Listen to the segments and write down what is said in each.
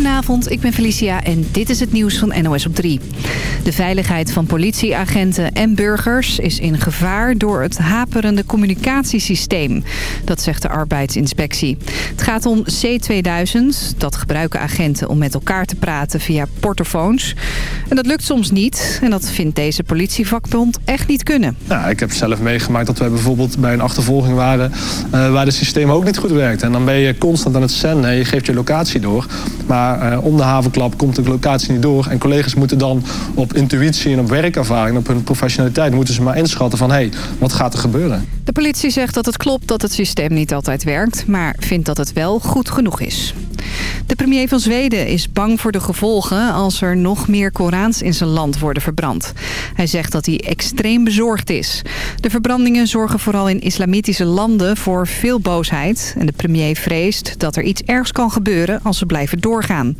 Goedenavond, ik ben Felicia en dit is het nieuws van NOS op 3. De veiligheid van politieagenten en burgers is in gevaar door het haperende communicatiesysteem. Dat zegt de arbeidsinspectie. Het gaat om C2000. Dat gebruiken agenten om met elkaar te praten via portofoons. En dat lukt soms niet. En dat vindt deze politievakbond echt niet kunnen. Ja, ik heb zelf meegemaakt dat wij bijvoorbeeld bij een achtervolging waren... Uh, waar het systeem ook niet goed werkt. En dan ben je constant aan het zenden en je geeft je locatie door. Maar uh, om de havenklap komt de locatie niet door. En collega's moeten dan op intuïtie en op werkervaring, op hun professionaliteit... moeten ze maar inschatten van, hé, hey, wat gaat er gebeuren? De politie zegt dat het klopt dat het systeem niet altijd werkt... maar vindt dat het wel goed genoeg is. De premier van Zweden is bang voor de gevolgen als er nog meer Korans in zijn land worden verbrand. Hij zegt dat hij extreem bezorgd is. De verbrandingen zorgen vooral in islamitische landen voor veel boosheid. En de premier vreest dat er iets ergs kan gebeuren als ze blijven doorgaan.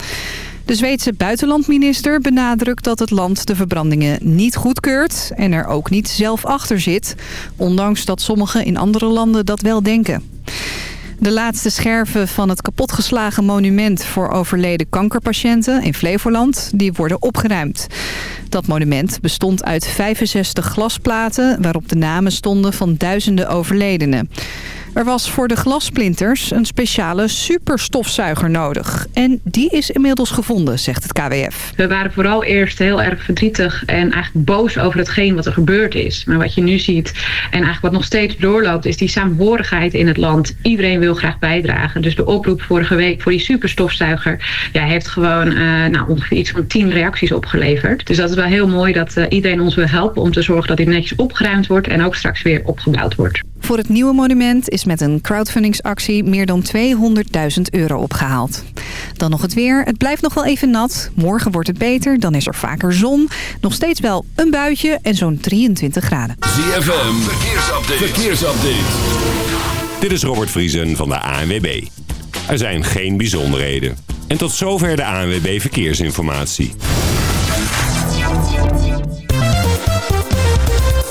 De Zweedse buitenlandminister benadrukt dat het land de verbrandingen niet goedkeurt... en er ook niet zelf achter zit, ondanks dat sommigen in andere landen dat wel denken. De laatste scherven van het kapotgeslagen monument voor overleden kankerpatiënten in Flevoland, die worden opgeruimd. Dat monument bestond uit 65 glasplaten waarop de namen stonden van duizenden overledenen. Er was voor de glasplinters een speciale superstofzuiger nodig. En die is inmiddels gevonden, zegt het KWF. We waren vooral eerst heel erg verdrietig en eigenlijk boos over hetgeen wat er gebeurd is. Maar wat je nu ziet en eigenlijk wat nog steeds doorloopt... is die samenhorigheid in het land. Iedereen wil graag bijdragen. Dus de oproep vorige week voor die superstofzuiger... Ja, heeft gewoon uh, nou, ongeveer iets van tien reacties opgeleverd. Dus dat is wel heel mooi dat uh, iedereen ons wil helpen... om te zorgen dat dit netjes opgeruimd wordt en ook straks weer opgebouwd wordt. Voor het nieuwe monument is met een crowdfundingsactie meer dan 200.000 euro opgehaald. Dan nog het weer. Het blijft nog wel even nat. Morgen wordt het beter, dan is er vaker zon. Nog steeds wel een buitje en zo'n 23 graden. ZFM, verkeersupdate. verkeersupdate. Dit is Robert Vriesen van de ANWB. Er zijn geen bijzonderheden. En tot zover de ANWB Verkeersinformatie.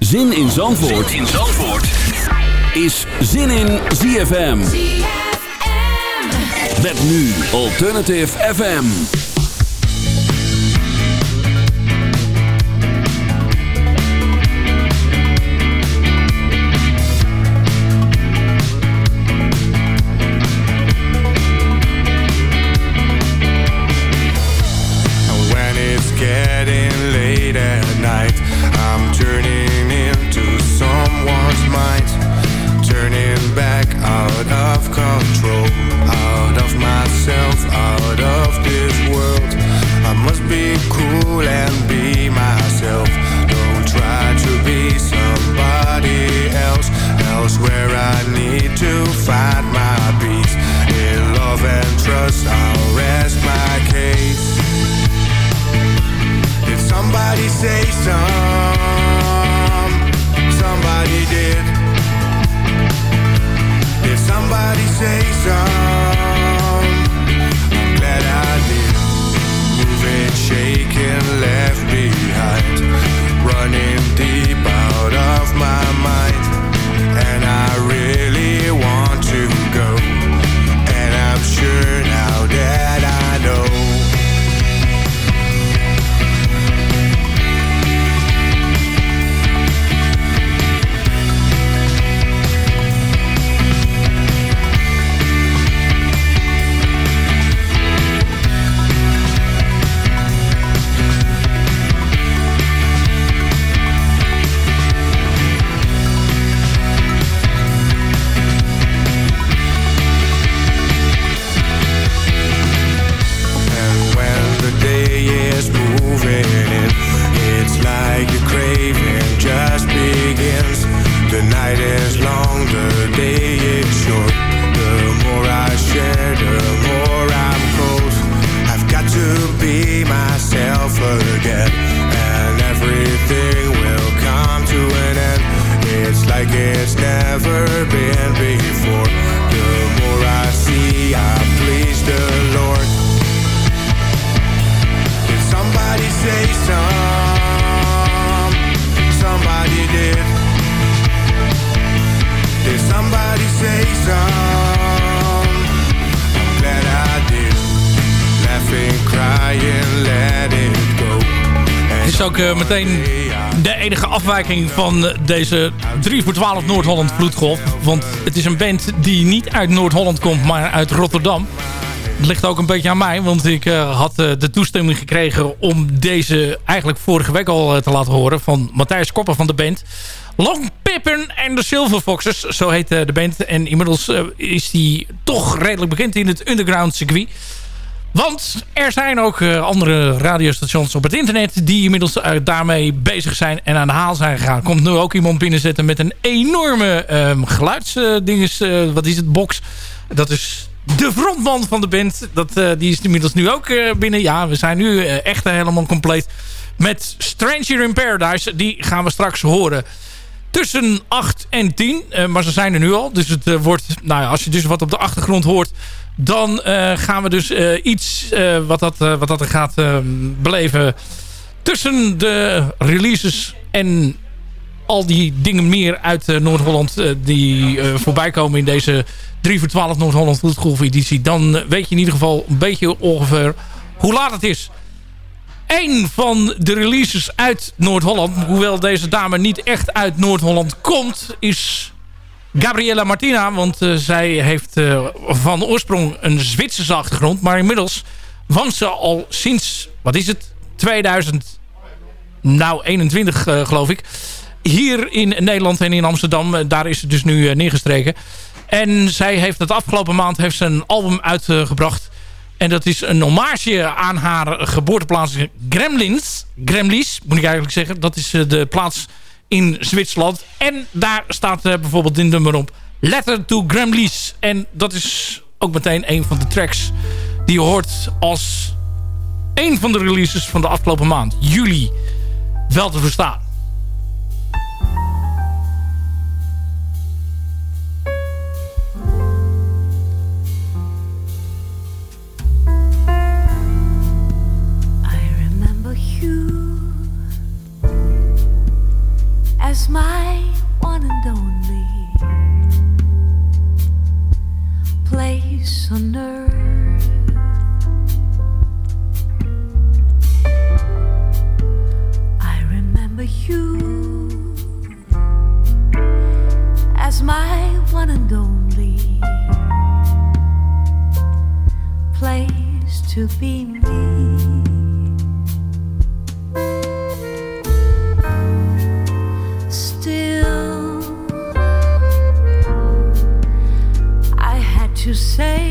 Zin in Zandvoort, zin in Zandvoort. is Zin in ZFM. ZFM. Met nu Alternative FM. When it's getting late at night, I'm turning out of control Out of myself, out of this world. I must be cool and be myself. Don't try to be somebody else. Else where I need to find my peace. In love and trust I'll rest my van deze 3 voor 12 Noord-Holland Vloedgolf. Want het is een band die niet uit Noord-Holland komt, maar uit Rotterdam. Het ligt ook een beetje aan mij, want ik uh, had uh, de toestemming gekregen om deze eigenlijk vorige week al uh, te laten horen van Matthijs Kopper van de band. Long Pippen en de Silver Foxes, zo heet de band. En inmiddels is die toch redelijk bekend in het underground circuit. Want er zijn ook uh, andere radiostations op het internet... die inmiddels uh, daarmee bezig zijn en aan de haal zijn gegaan. Komt nu ook iemand binnenzetten met een enorme um, geluidsdinges... Uh, wat is het, box. Dat is de frontman van de band. Dat, die is inmiddels nu ook binnen. Ja, we zijn nu echt helemaal compleet. Met Stranger in Paradise. Die gaan we straks horen tussen 8 en 10. maar ze zijn er nu al. Dus het wordt... Nou ja, als je dus wat op de achtergrond hoort dan uh, gaan we dus uh, iets uh, wat, dat, wat dat er gaat beleven tussen de releases en al die dingen meer uit Noord-Holland die voorbij komen in deze 3 voor 12 Noord-Holland Vloedgolf editie. Dan weet je in ieder geval een beetje ongeveer hoe laat het is. Eén van de releases uit Noord-Holland, hoewel deze dame niet echt uit Noord-Holland komt, is Gabriella Martina. Want uh, zij heeft uh, van oorsprong een Zwitserse achtergrond. Maar inmiddels woont ze al sinds, wat is het, 2000, nou 21 uh, geloof ik. Hier in Nederland en in Amsterdam. daar is ze dus nu neergestreken. En zij heeft het afgelopen maand heeft ze een album uitgebracht. En dat is een hommage aan haar geboorteplaats Gremlins. Gremlins, moet ik eigenlijk zeggen. Dat is de plaats in Zwitserland. En daar staat uh, bijvoorbeeld dit nummer op. Letter to Gremlins. En dat is ook meteen een van de tracks die je hoort als een van de releases van de afgelopen maand. Juli wel te verstaan. To be me. Still, I had to say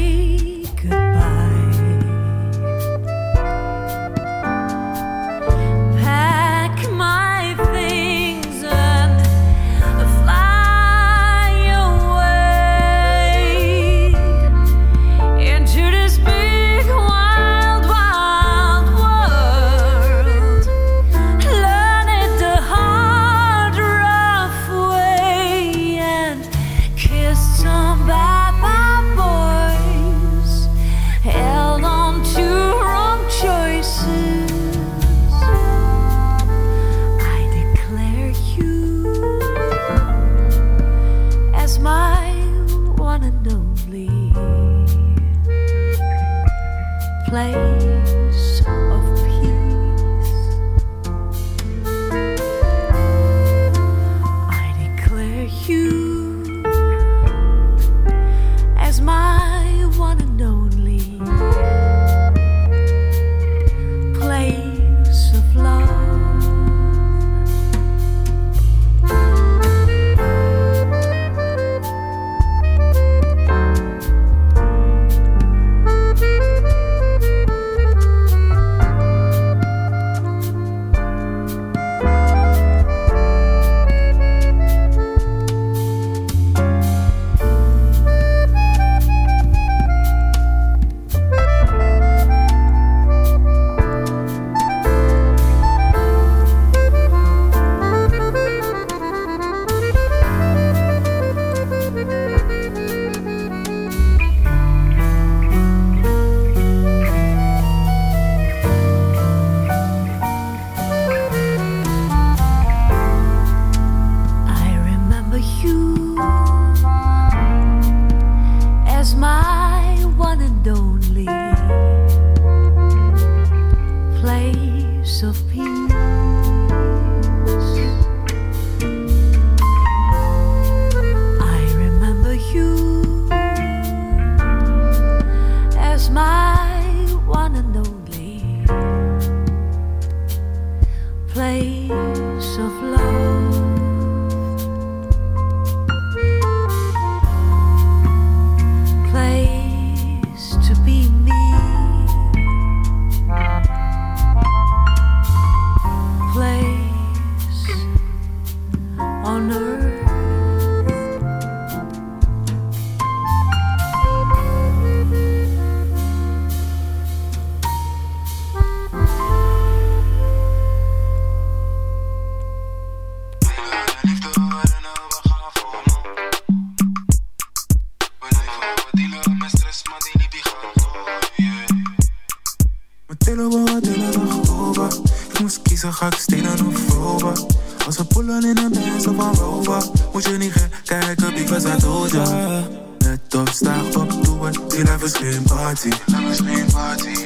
party. Life is geen party,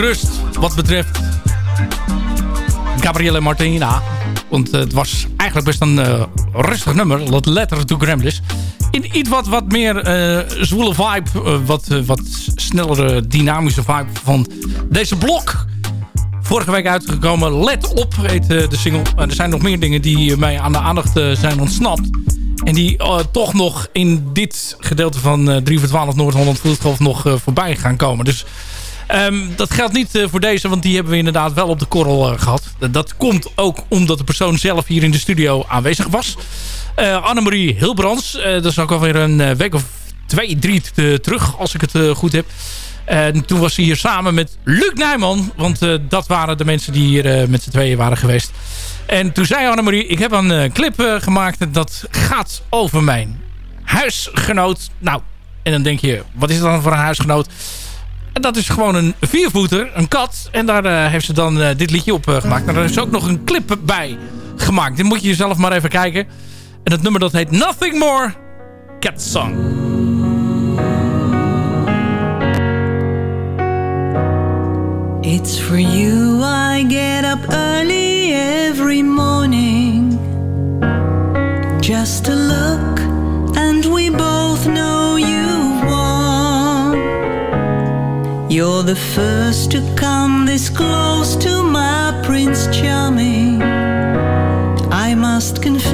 rust wat betreft Gabrielle Martina. Want eh, het was eigenlijk best een eh, rustig nummer. Dat Letter to Gremlins. In iets wat, wat meer eh, zwoele vibe. wat, wat snellere dynamische vibe van deze blok. Vorige week uitgekomen. Let op heet de single. Er zijn nog meer dingen die mij aan de aandacht zijn ontsnapt. En die toch nog in dit gedeelte van eh 3 voor 12 Noord-Holland Vloedgolf nog voorbij gaan komen. Dus ehm, dat geldt niet eh, voor deze, want die hebben we inderdaad wel op de korrel eh, gehad. Dat- dat komt ook omdat de persoon zelf hier in de studio aanwezig was. Eh Annemarie Hilbrands, dat is ook alweer een week of twee, drie terug, als ik het goed heb. En toen was ze hier samen met Luc Nijman. Want dat waren de mensen die hier met z'n tweeën waren geweest. En toen zei Annemarie, ik heb een clip gemaakt. Dat gaat over mijn huisgenoot. Nou, en dan denk je, wat is het dan voor een huisgenoot? En dat is gewoon een viervoeter, een kat. En daar eh, heeft ze dan eh, dit liedje op eh, gemaakt. En daar is ook nog een clip bij gemaakt. Dit moet je zelf maar even kijken. En het nummer dat heet Nothing More Cat Song. It's for you I get up early every morning just the first to come this close to my Prince Charming. I must confess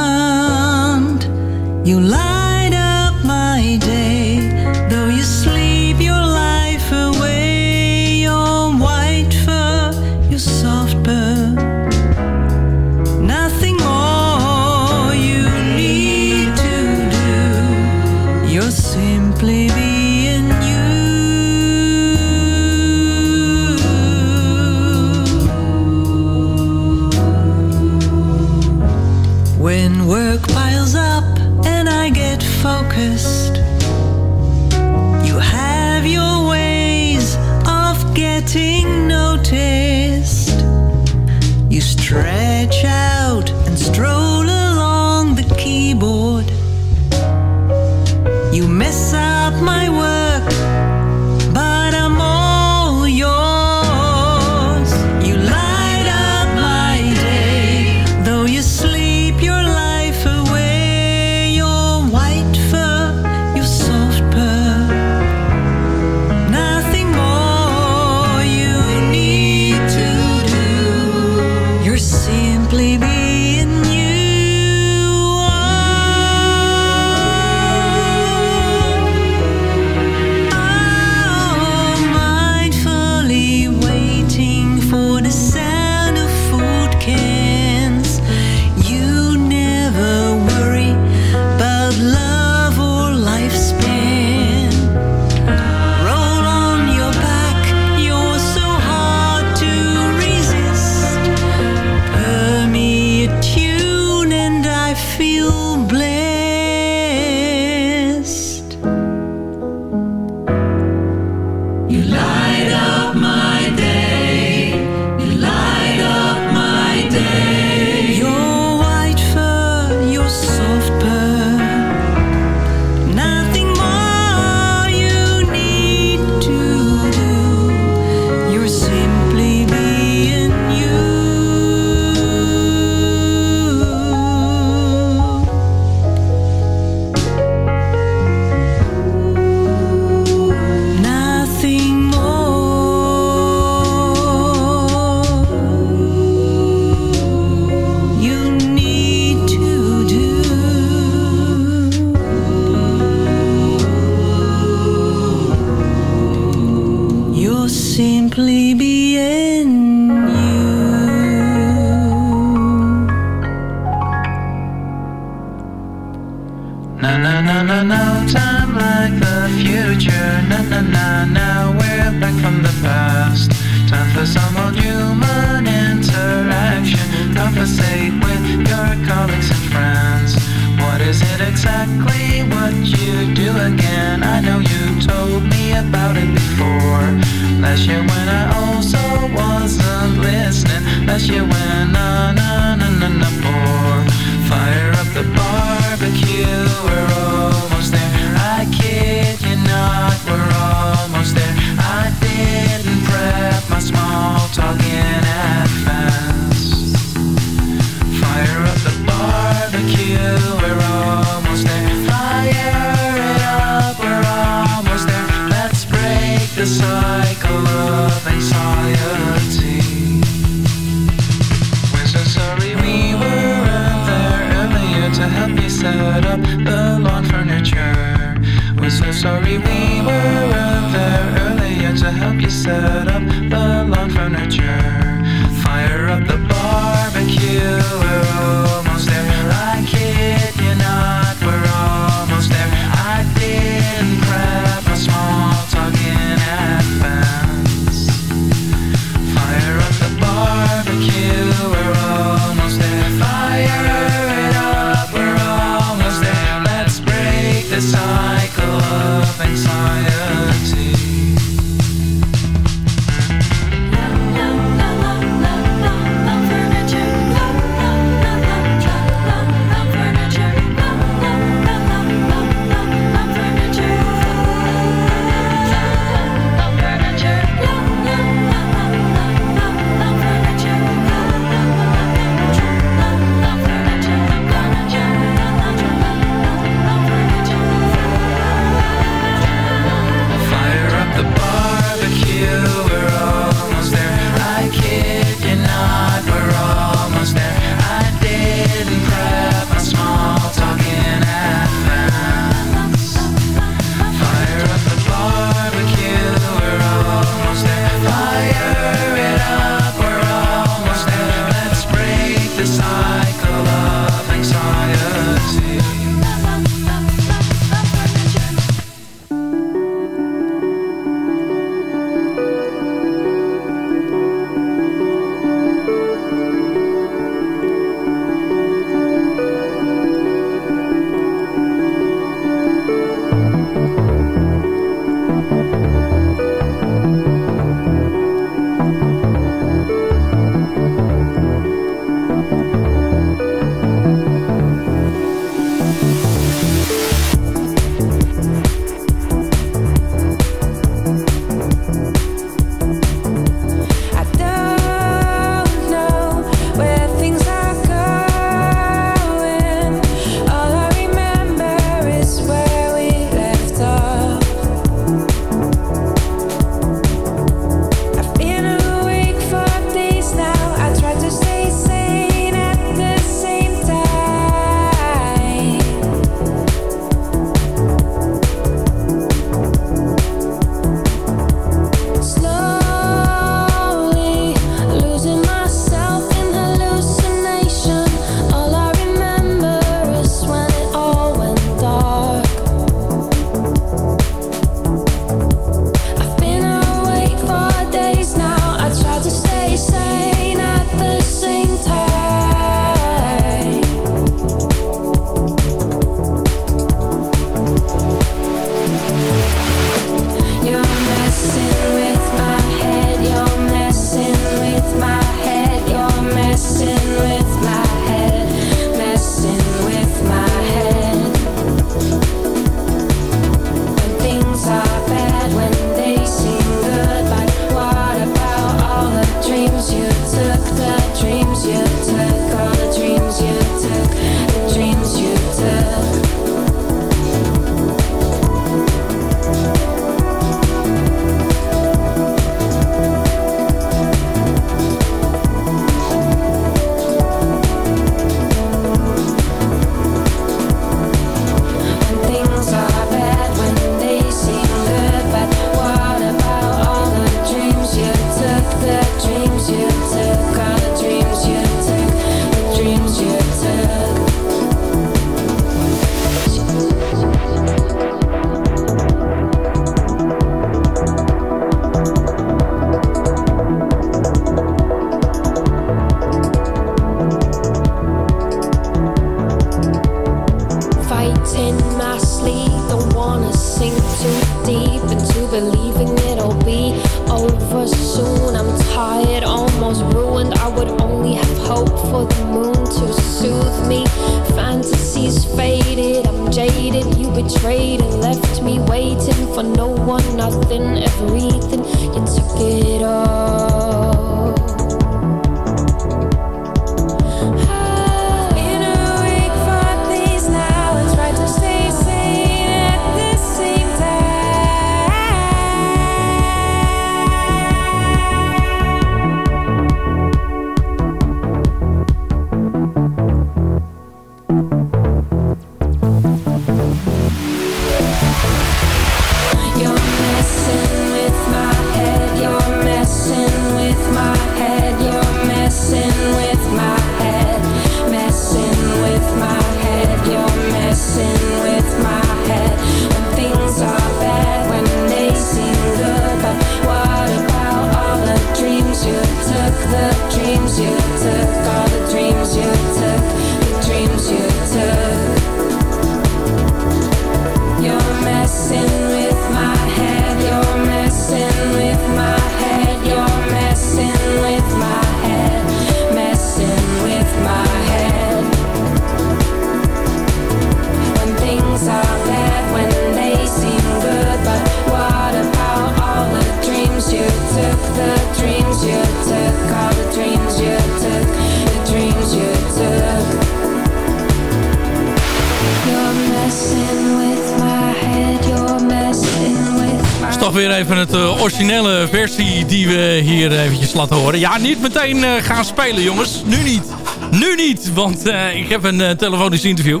laten horen. Ja, niet meteen eh, gaan spelen jongens. Nu niet. Nu niet, want eh, ik heb een eh, telefonisch interview.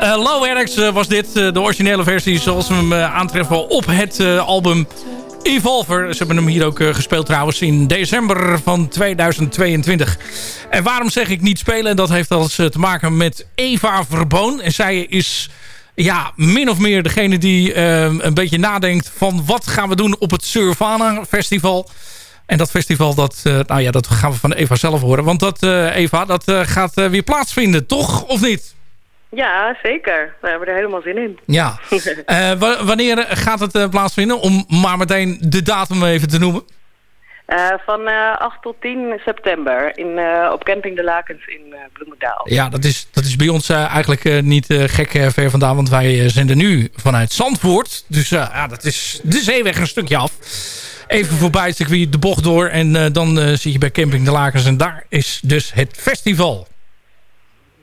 Low Eric's was dit, de originele versie zoals we hem aantreffen op het album Evolver. Ze hebben hem hier ook gespeeld trouwens in december van 2022. En waarom zeg ik niet spelen? Dat heeft alles te maken met Eva Verboon. En zij is ja, min of meer degene die een beetje nadenkt van wat gaan we doen op het Survana Festival. En dat festival, dat, eh, nou ja, dat gaan we van Eva zelf horen. Want dat, eh, Eva, dat eh, gaat weer plaatsvinden, toch? Of niet? Ja, zeker. We hebben er helemaal zin in. Ja. Wa- wanneer gaat het plaatsvinden? Om maar meteen de datum even te noemen. Van eh 8 tot 10 september in, op Camping de Lakens in Bloemendaal. Ja, dat is, dat is bij ons eigenlijk niet gek ver vandaan. Want wij eh, zenden nu vanuit Zandvoort. Dus ja, dat is de zeeweg een stukje af. Even voorbij het circuit de bocht door. En eh, dan eh, zit je bij Camping de Lakens. En daar is dus het festival.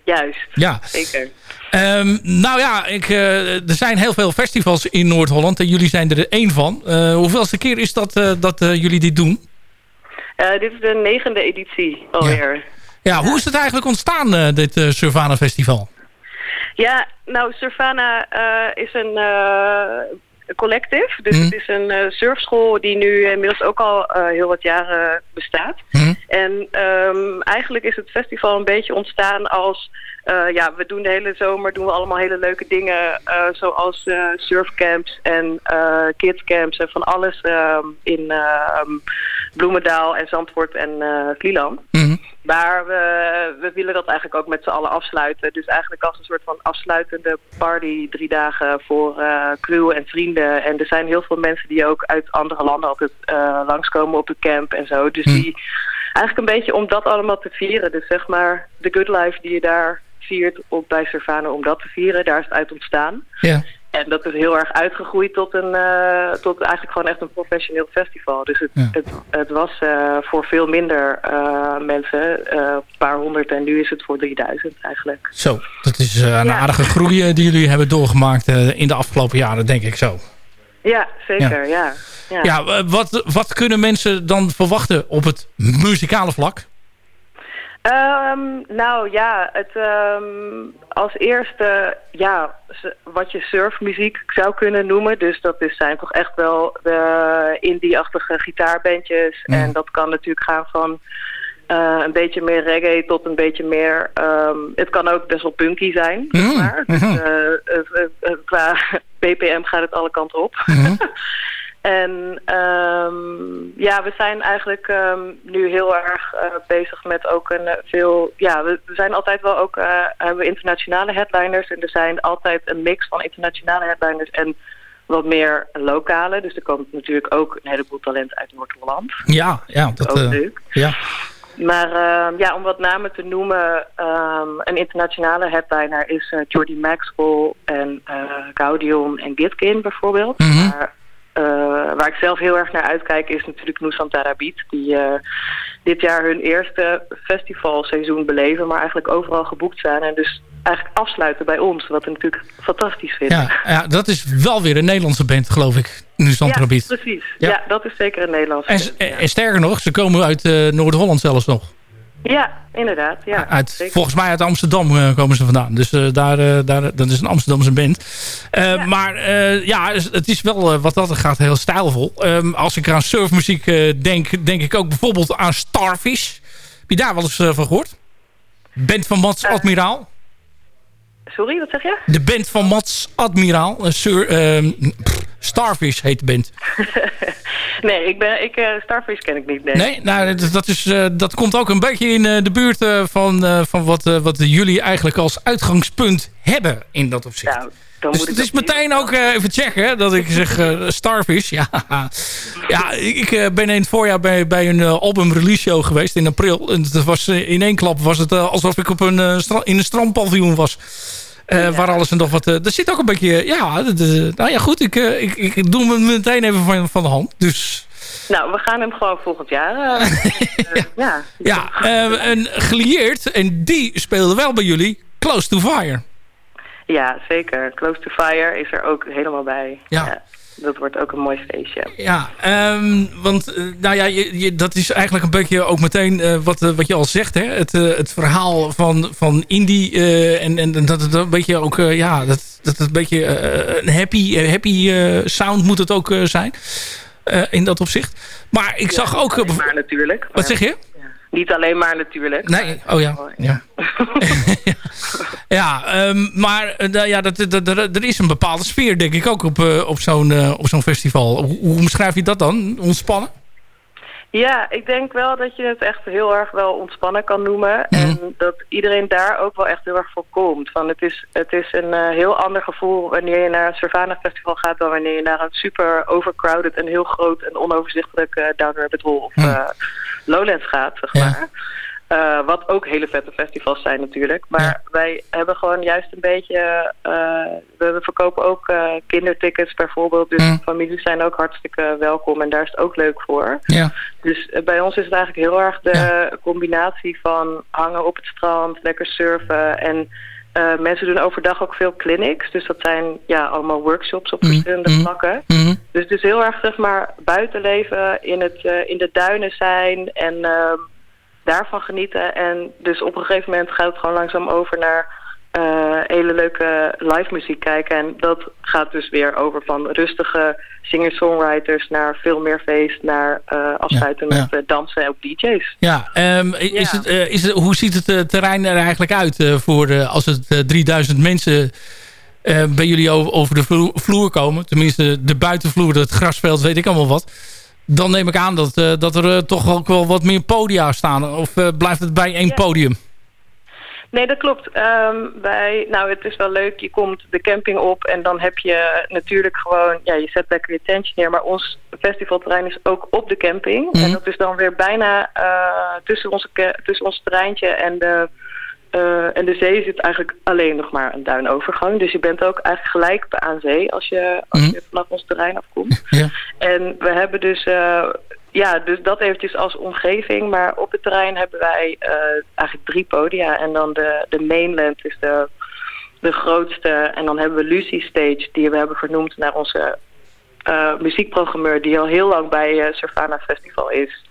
Juist, Ja. zeker. Ehm, nou ja, ik, eh, er zijn heel veel festivals in Noord-Holland. En jullie zijn er één van. Hoeveelste keer is dat dat jullie dit doen? Dit is de negende editie alweer. Ja, hoe is het eigenlijk ontstaan, dit Survana Festival? Ja, nou, Surfana eh, is een collective. Dus Mhm. het is een eh, surfschool die nu inmiddels ook al eh, heel wat jaren bestaat. Mhm. En ehm, eigenlijk is het festival een beetje ontstaan als... eh, ja, we doen de hele zomer doen we allemaal hele leuke dingen. zoals surfcamps en kidscamps en van alles ehm, in ehm, Bloemendaal en Zandvoort en Vlieland. Maar we, we willen dat eigenlijk ook met z'n allen afsluiten. Dus eigenlijk als een soort van afsluitende party drie dagen voor eh, crew en vrienden. En er zijn heel veel mensen die ook uit andere landen altijd eh, langskomen op het camp en zo. Dus die eigenlijk een beetje om dat allemaal te vieren. Dus zeg maar de good life die je daar viert op bij Servano om dat te vieren. Daar is het uit ontstaan. Ja. En dat is heel erg uitgegroeid tot, een, eh, tot eigenlijk gewoon echt een professioneel festival. Dus het, Ja. het, het was eh, voor veel minder eh, mensen, een paar honderd en nu is het voor 3000 eigenlijk. Zo, dat is een aardige groei die jullie hebben doorgemaakt in de afgelopen jaren, denk ik zo. Ja, zeker, ja. ja. Ja, wat, wat kunnen mensen dan verwachten op het muzikale vlak? Ehm, nou ja, het, ehm, als eerste, ja, wat je surfmuziek zou kunnen noemen. Dus dat is, zijn toch echt wel de indie-achtige gitaarbandjes. Mm. En dat kan natuurlijk gaan van eh, een beetje meer reggae tot een beetje meer... ehm, het kan ook best wel punky zijn, zeg Mm, maar. Dus, het- qua BPM gaat het alle kanten op. En ehm, ja, we zijn eigenlijk ehm, nu heel erg eh, bezig met ook een eh, veel... Ja, we, we zijn altijd wel ook... eh, hebben we internationale headliners. En er zijn altijd een mix van internationale headliners en wat meer lokale. Dus er komt natuurlijk ook een heleboel talent uit Noord-Holland. Ja, ja. Dat, ook eh, leuk. ja. Maar ehm, ja, om wat namen te noemen, een internationale headliner is eh, Jordi Maxwell en eh Gaudion en Gitkin bijvoorbeeld. Mhm. Maar, eh, waar ik zelf heel erg naar uitkijk is natuurlijk Nusantara Beat, die eh, dit jaar hun eerste festivalseizoen beleven, maar eigenlijk overal geboekt zijn en dus eigenlijk afsluiten bij ons, wat we natuurlijk fantastisch vinden. Ja, ja, dat is wel weer een Nederlandse band, geloof ik. Nu Ja, precies. Ja. Ja. dat is zeker een Nederlandse. En, en, en sterker nog, ze komen uit eh, Noord-Holland zelfs nog. Ja, inderdaad. Ja, Uit, zeker. volgens mij uit Amsterdam eh, komen ze vandaan. Dus eh, daar, eh, daar, dat is een Amsterdamse band. Maar ja, het is wel wat dat gaat heel stijlvol. Ehm, als ik aan surfmuziek denk, denk ik ook bijvoorbeeld aan Starfish. Heb je daar wel eens van gehoord? Band van Mats Admiraal. Sorry, wat zeg je? De band van Mats Admiraal. Sur, ehm, pff, Starfish heet de band. nee, ik ben, ik, eh, Starfish ken ik niet. Nee. Nee, nou, dat, dat, is, eh, dat komt ook een beetje in eh, de buurt van, van wat, wat jullie eigenlijk als uitgangspunt hebben in dat opzicht. Nou, dan dus moet het is dat meteen ook even checken hè, dat ik zeg Starfish. Ja, ja ik ben in het voorjaar bij, bij een album release show geweest in april. En het was, in één klap was het alsof ik op een, in een strandpaviljoen was. Eh, Waar alles en nog wat... eh, er zit ook een beetje... Ja, nou ja, goed. Ik, eh, ik, ik doe me meteen even van, van de hand. Dus Nou, we gaan hem gewoon volgend jaar. ja. ja, en gelieerd. En die speelde wel bij jullie. Close to Fire. ja, zeker. Close to Fire is er ook helemaal bij. Ja. Dat wordt ook een mooi feestje. Ja, ehm, want eh, nou ja, je, je- dat is eigenlijk een beetje ook meteen eh, wat, eh, wat je al zegt. Hè? Het, het verhaal van, van indie en, en dat het een beetje ook, ja, dat, dat het een beetje een happy, happy sound moet het ook zijn. in dat opzicht. Maar ik zag ook... maar natuurlijk. wat zeg je? Niet alleen maar natuurlijk. Nee, oh ja. ja. Ja, ehm, maar eh, ja, dat, dat, dat- er is een bepaalde sfeer, denk ik, ook op, eh, op zo'n eh, op zo'n festival. Hoe, hoe beschrijf je dat dan? Ontspannen? Ja, ik denk wel dat je het echt heel erg wel ontspannen kan noemen. Mhm. En dat iedereen daar ook wel echt heel erg voor komt. Van het, is, het is een eh, heel ander gevoel wanneer je naar een Savannah Festival gaat... dan wanneer je naar een super overcrowded en heel groot en onoverzichtelijk eh, Down Rabbit Hole of Lowlands gaat, zeg Ja. Eh, wat ook hele vette festivals zijn natuurlijk. Maar wij hebben gewoon juist een beetje... eh, we, verkopen ook eh, kindertickets bijvoorbeeld. Dus Mm. families zijn ook hartstikke welkom. En daar is het ook leuk voor. Ja. Dus bij ons is het eigenlijk heel erg de combinatie van hangen op het strand, lekker surfen. En mensen doen overdag ook veel clinics. Dus dat zijn ja, allemaal workshops op Mhm, verschillende mhm. vlakken. Mhm. Dus het is heel erg zeg maar buitenleven, in, het, in de duinen zijn en ehm, daarvan genieten. En dus op een gegeven moment gaat het gewoon langzaam over naar eh, hele leuke live muziek kijken. En dat gaat dus weer over van rustige singer-songwriters naar veel meer feest, naar eh, afsluiten Ja, met eh, dansen en ook DJ's. Ja, ehm, is Ja. Het, eh, is het, hoe ziet het terrein er eigenlijk uit eh, voor als het eh, 3000 mensen eh, bij jullie over, over de vloer, vloer komen? Tenminste, de buitenvloer, het grasveld, weet ik allemaal wat. Dan neem ik aan dat, eh, dat er eh, toch ook wel wat meer podia staan. Of eh, blijft het bij één Ja. podium? Nee, dat klopt. Ehm, wij, nou, het is wel leuk. Je komt de camping op en dan heb je natuurlijk gewoon... Ja, je zet lekker je tentje neer. Maar ons festivalterrein is ook op de camping. Mhm. En dat is dan weer bijna tussen, onze, tussen ons terreintje en de... eh, en de zee zit eigenlijk alleen nog maar een duinovergang. Dus je bent ook eigenlijk gelijk aan zee als je, als Mhm. je vanaf ons terrein afkomt. Ja. En we hebben dus, eh, ja, dus dat eventjes als omgeving. Maar op het terrein hebben wij eh, eigenlijk drie podia. En dan de, de mainland is de, de grootste. En dan hebben we Lucy Stage, die we hebben vernoemd naar onze muziekprogrammeur... die al heel lang bij Savannah Festival is.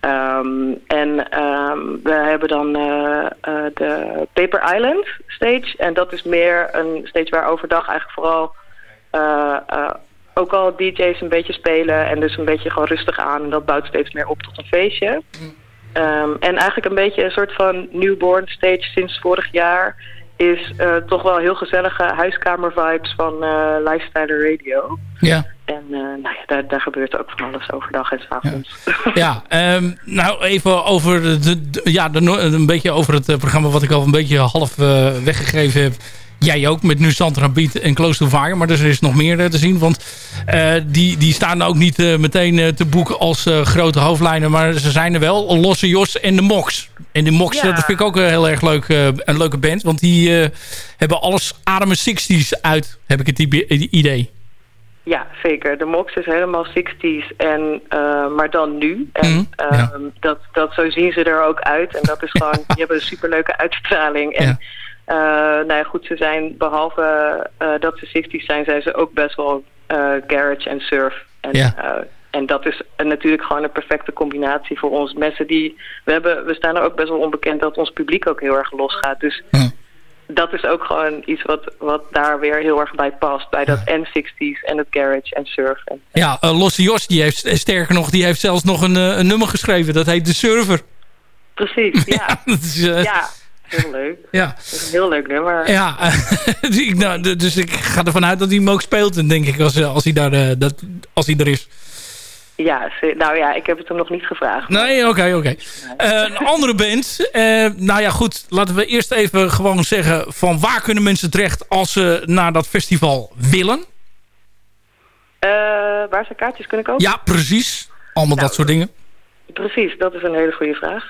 Ehm, en ehm, we hebben dan eh, eh, de Paper Island Stage. En dat is meer een stage waar overdag eigenlijk vooral... eh, ook al DJ's een beetje spelen en dus een beetje gewoon rustig aan. En dat bouwt steeds meer op tot een feestje. Ehm, en eigenlijk een beetje een soort van newborn stage sinds vorig jaar... is toch wel heel gezellige huiskamer-vibes van eh Lifestyle Radio. Ja. En eh, nou ja, daar, daar gebeurt ook van alles overdag en s'avonds. Ja, ehm, nou even over, de, de- ja, de, een beetje over het eh, programma wat ik al een beetje half eh, weggegeven heb. jij ook met nu Beat en Close to Fire. Maar er is nog meer te zien. Want die, die staan ook niet meteen te boeken als grote hoofdlijnen. Maar ze zijn er wel. Losse Jos en de Mox. En de Mox, Ja. dat vind ik ook een heel erg leuk, een leuke band. Want die hebben alles ademe 60s uit, heb ik het idee. Ja, zeker. De Mox is helemaal 60s, en, eh, maar dan nu. En ja. ehm, dat, dat, zo zien ze er ook uit. En dat is gewoon, die hebben een superleuke uitstraling. En Ja. eh, nou ja, goed, ze zijn, behalve eh, dat ze 60s zijn, zijn ze ook best wel garage en surf. En, Ja. en dat is natuurlijk gewoon een perfecte combinatie voor ons. Mensen die, we, hebben, we staan er ook best wel onbekend dat ons publiek ook heel erg losgaat. Dus. Dat is ook gewoon iets wat, wat daar weer heel erg bij past. Bij dat en 60s en het garage en surf. En, Ja, eh, Losse Jos, die heeft, eh, sterker nog, die heeft zelfs nog een, eh, een nummer geschreven. Dat heet De Server. precies, ja. Dat is, ja, heel leuk. ja. Dat is een heel leuk nummer. Ja, dus ik- nou, dus ik ga ervan uit dat hij hem ook speelt. En denk ik, als, als, hij, daar, dat, als hij er is. Ja, nou ja, ik heb het hem nog niet gevraagd. Nee, oké, oké. Eh, een andere band. eh, nou ja, goed. Laten we eerst even gewoon zeggen... van waar kunnen mensen terecht als ze naar dat festival willen? Eh, waar ze kaartjes kunnen kopen? Ja, precies. Allemaal Nou, dat soort dingen. Precies, dat is een hele goede vraag.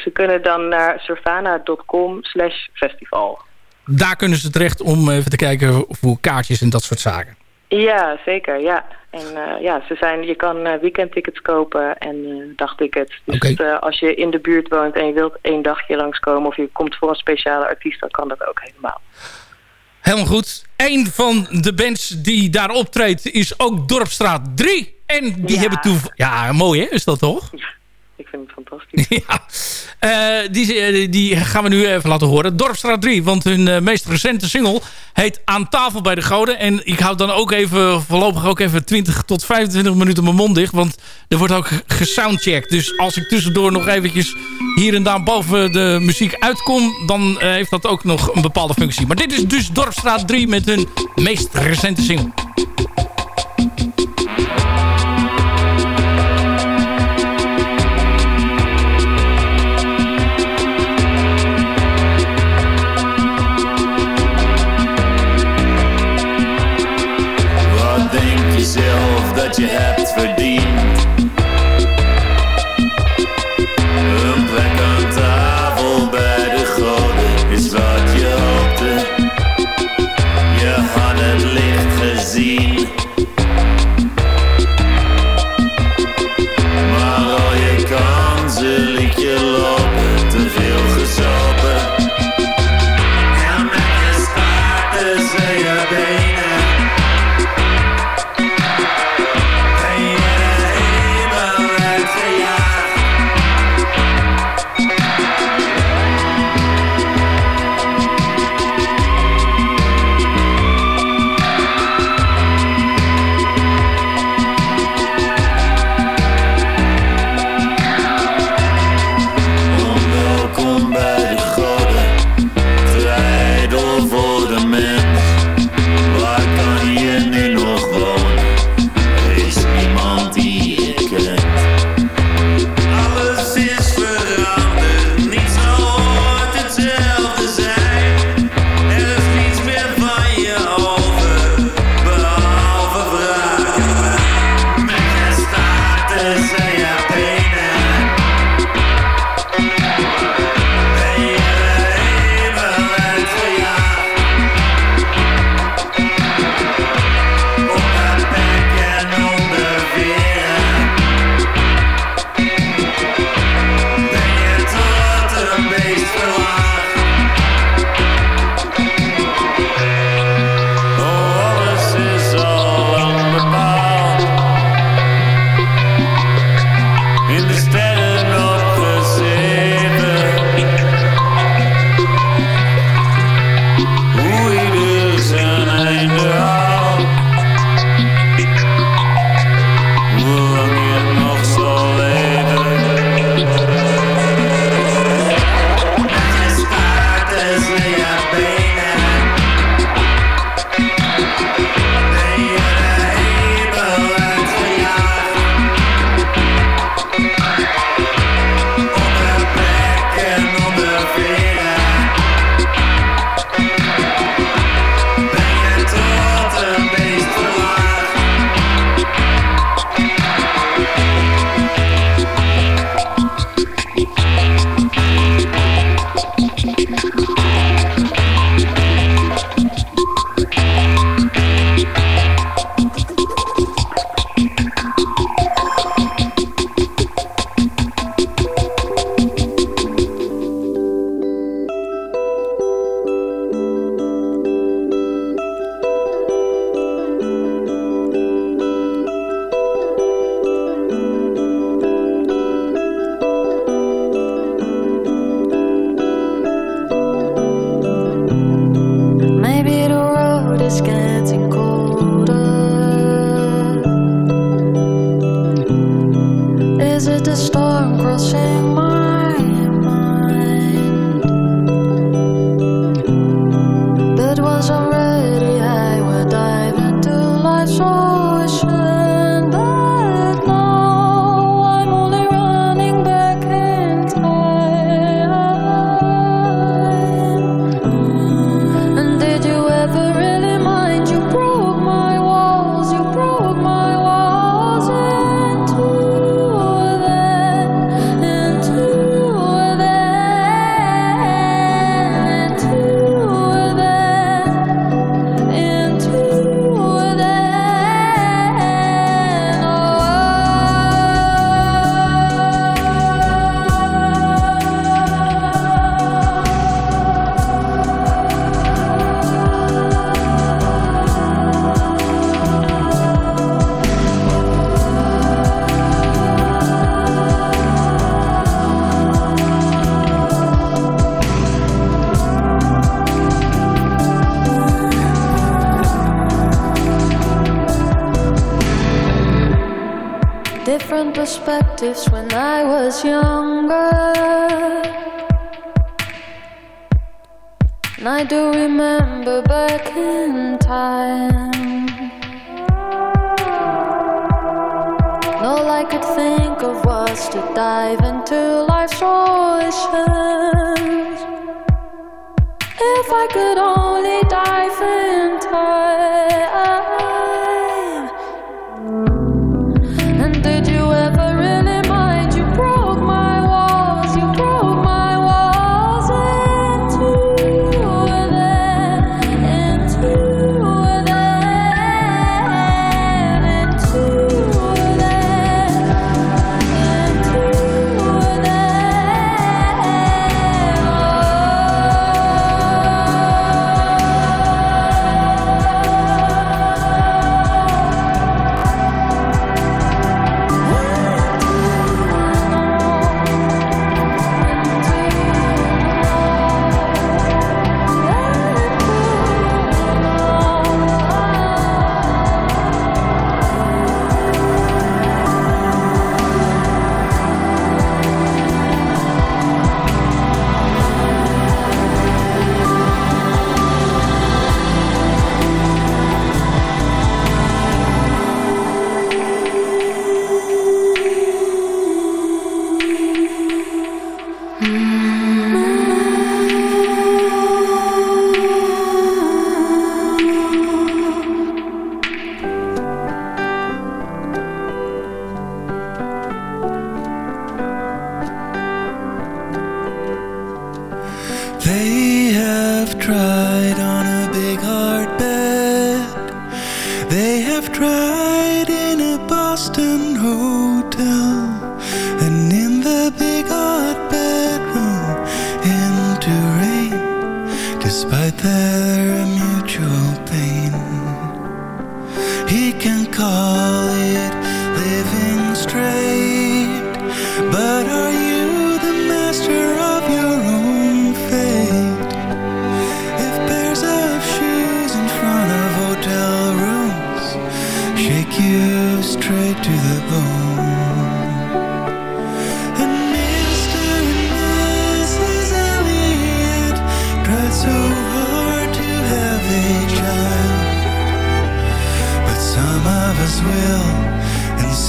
Ze kunnen dan naar surfana.com slash festival. Daar kunnen ze terecht om even te kijken voor kaartjes en dat soort zaken. Ja, zeker, ja. En eh, ja, ze zijn, je kan eh, weekendtickets kopen en eh, dagtickets. Dus als je in de buurt woont en je wilt één dagje langskomen... of je komt voor een speciale artiest, dan kan dat ook helemaal. Helemaal goed. Een van de bands die daar optreedt is ook Dorpstraat 3. En die Ja. hebben toen... Ja, mooi hè, is dat toch? Ik vind het fantastisch. ja. Eh, die, eh, die gaan we nu even laten horen. Dorpstraat 3, want hun eh, meest recente single heet Aan tafel bij de goden. En ik houd dan ook even, voorlopig ook even 20 tot 25 minuten mijn mond dicht. Want er wordt ook gesoundcheckt. Dus als ik tussendoor nog eventjes hier en daar boven de muziek uitkom... dan heeft dat ook nog een bepaalde functie. Maar dit is dus Dorpstraat 3 met hun meest recente single. captive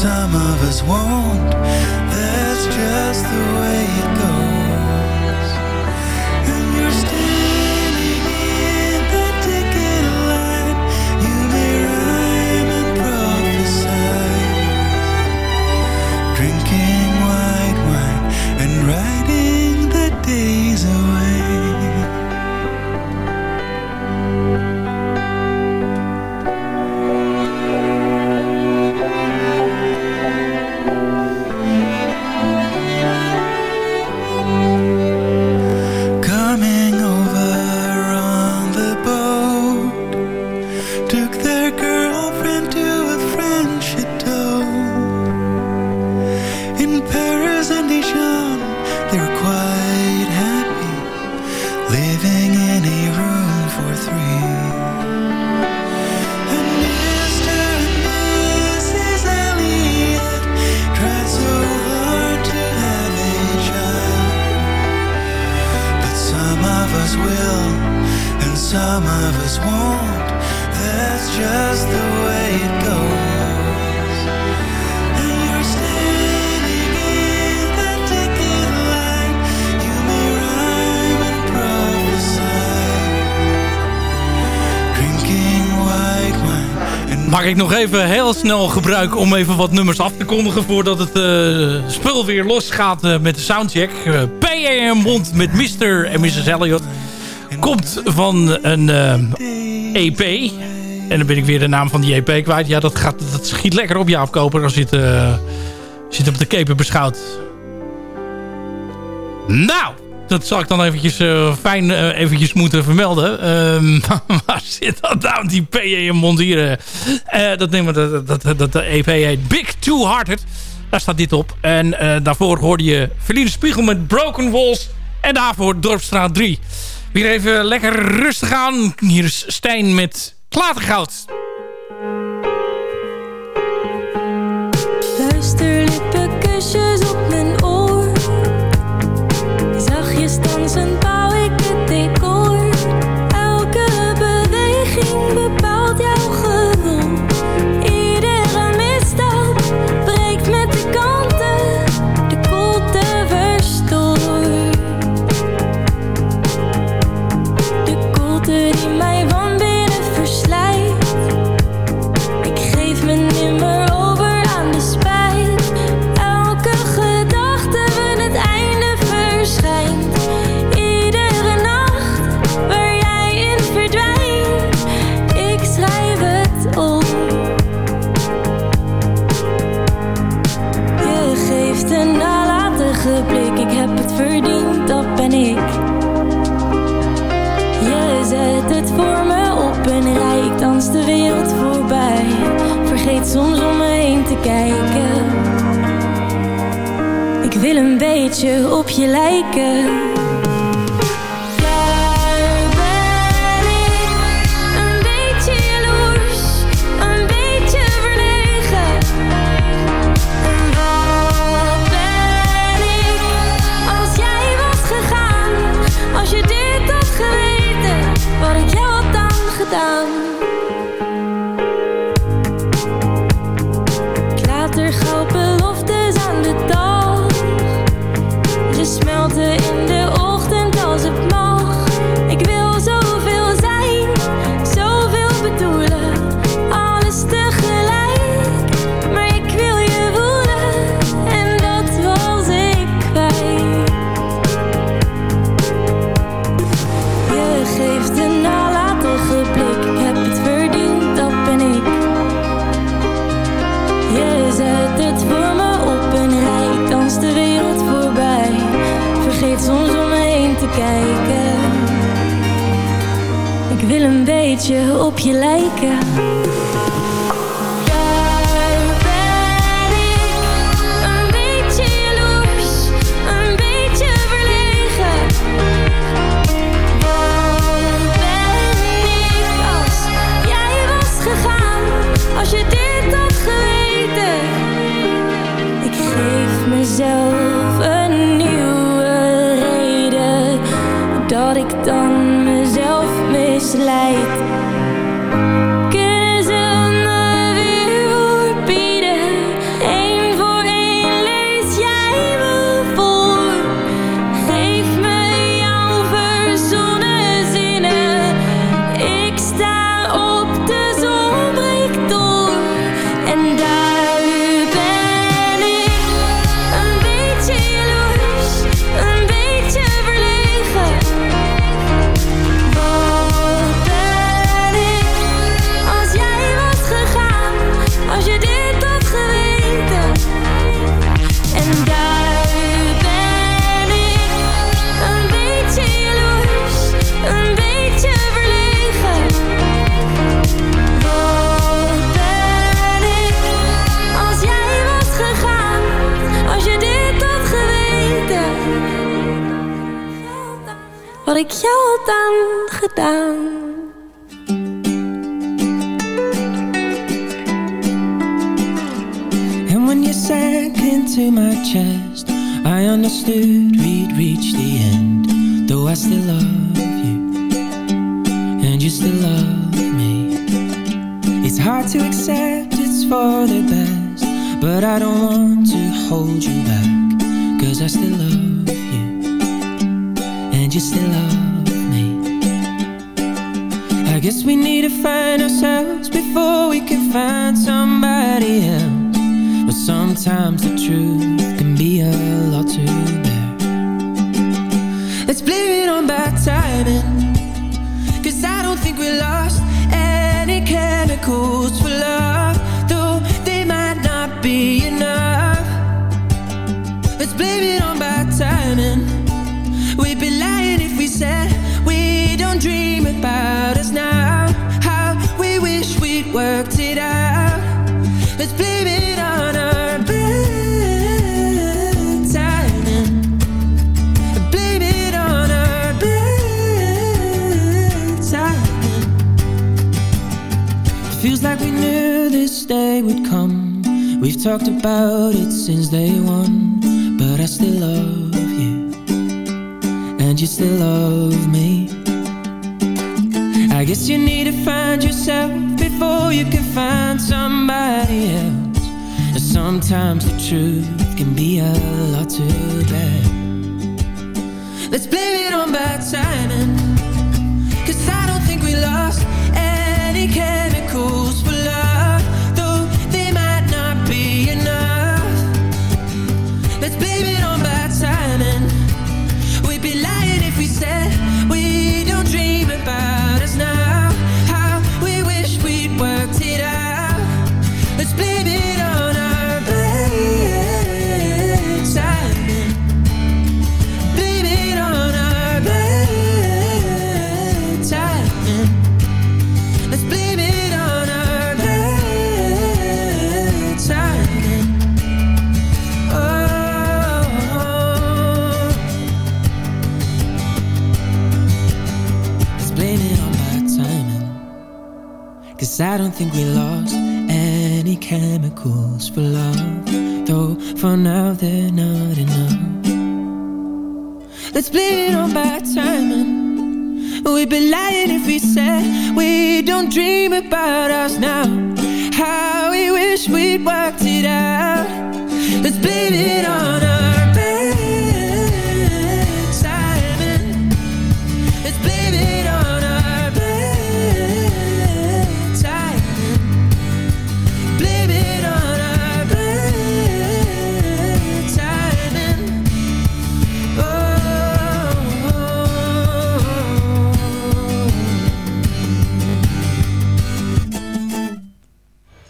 some of us won't. That's just the way even heel snel gebruik om even wat nummers af te kondigen... voordat het uh, spul weer losgaat uh, met de soundcheck. Uh, P.A.M. Bond met Mr. en Mrs. Elliot komt van een EP. En dan ben ik weer de naam van die EP kwijt. Ja, dat, gaat, dat schiet lekker op je afkoper als je het, als je het op de keper beschouwt. Nou, dat zal ik dan eventjes uh, fijn uh, eventjes moeten vermelden. Um, waar zit dat nou, die PE Mondieren? Uh, dat, nemen dat, dat, dat, de EP heet Big Two Hearted. Daar staat dit op. En daarvoor hoorde je Verliende Spiegel met Broken Walls. En daarvoor Dorpstraat 3. Weer even lekker rustig aan. Hier is Stijn met Klatergoud. Beetje op je lijken. Daar gedaan. And when you sank into my chest, I understood we'd reached the end. Though I still love you, and you still love me. It's hard to accept it's for the best, but I don't want to hold you back. Cause I still love you, and you still love me. Guess we need to find ourselves before we can find somebody else. But sometimes the truth can be a lot talked about it since day one, but I still love you, and you still love me. I guess you need to find yourself before you can find somebody else. And sometimes the truth can be a lot to bear. Let's blame it on bad timing. Cause I don't think we lost any chemicals think we lost any chemicals for love. Though for now they're not enough. Let's blame it on bad timing. We'd be lying if we said we don't dream about us now. How we wish we'd worked it out. Let's blame it on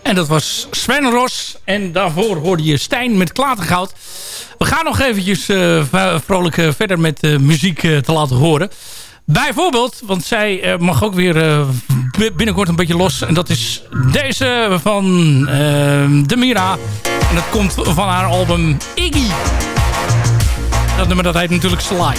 En dat was Sven Ros. En daarvoor hoorde je Stijn met Klatergoud. We gaan nog eventjes v- vrolijk eh, verder met eh, muziek te laten horen. Bijvoorbeeld, want zij mag ook weer binnenkort een beetje los. En dat is deze van eh, De Mira. En dat komt van haar album Iggy. Dat nummer dat heet natuurlijk Sly.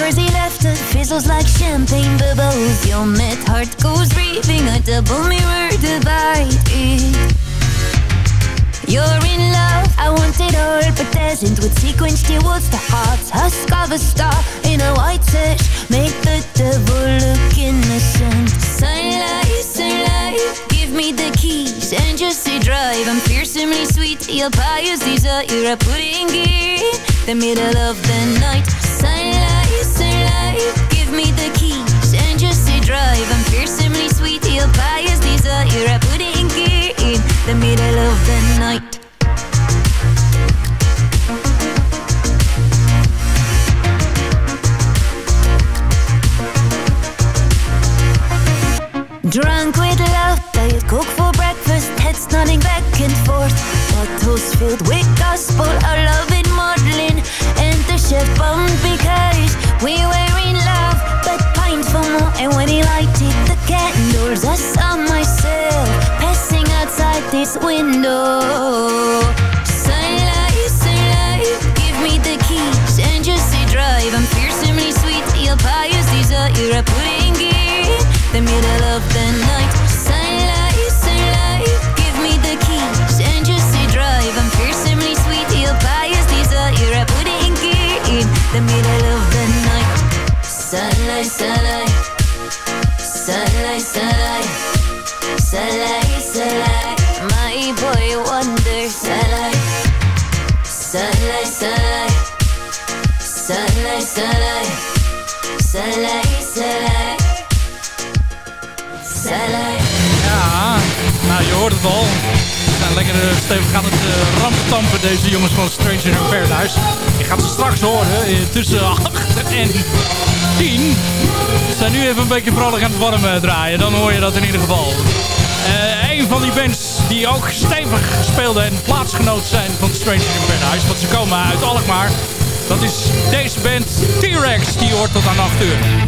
Left it fizzles like champagne bubbles. Your mad heart goes raving, a double mirror divide. You're in love, I want it all, but doesn't with sequence towards the heart. Husk of a star in a white sash, make the devil look innocent. Sunlight, sunlight, give me the keys and just say drive. I'm fearsomely sweet, your pious desire, I put in gear. The middle of the night, sunlight, drive. I'm fearsomely sweet, your pious desire, I put in gear. In the middle of the night. Drunk with love, diet coke for breakfast, heads nodding back and forth. Bottles filled with gospel, our love in modeling, and the chef bummed because we were more And when he lighted the candles I saw myself Passing outside this window. Sunlight, sunlight Give me the keys and just say drive. I'm fearsomely sweet, your pious desire I put in gear The middle of the night. Sunlight, sunlight Give me the keys and just say drive. I'm fearsomely sweet, your pious desire I put in gear The middle of the night. Sunlight, sunlight My boy wonders. Sunlight, sunlight, sunlight, sunlight, sunlight. Ja, nou je hoort het al. Lekker eh, stevig gaat het uh, ramstampen, deze jongens van Stranger in Paradise. Je gaat ze straks horen, eh, tussen 8 en 10. Ze zijn nu even een beetje vrolijk aan het warmen draaien, dan hoor je dat in ieder geval. Eh een van die bands die ook stevig speelden en plaatsgenoot zijn van Stranger in Paradise, want ze komen uit Alkmaar. Dat is deze band T-Rex, die hoort tot aan 8 uur.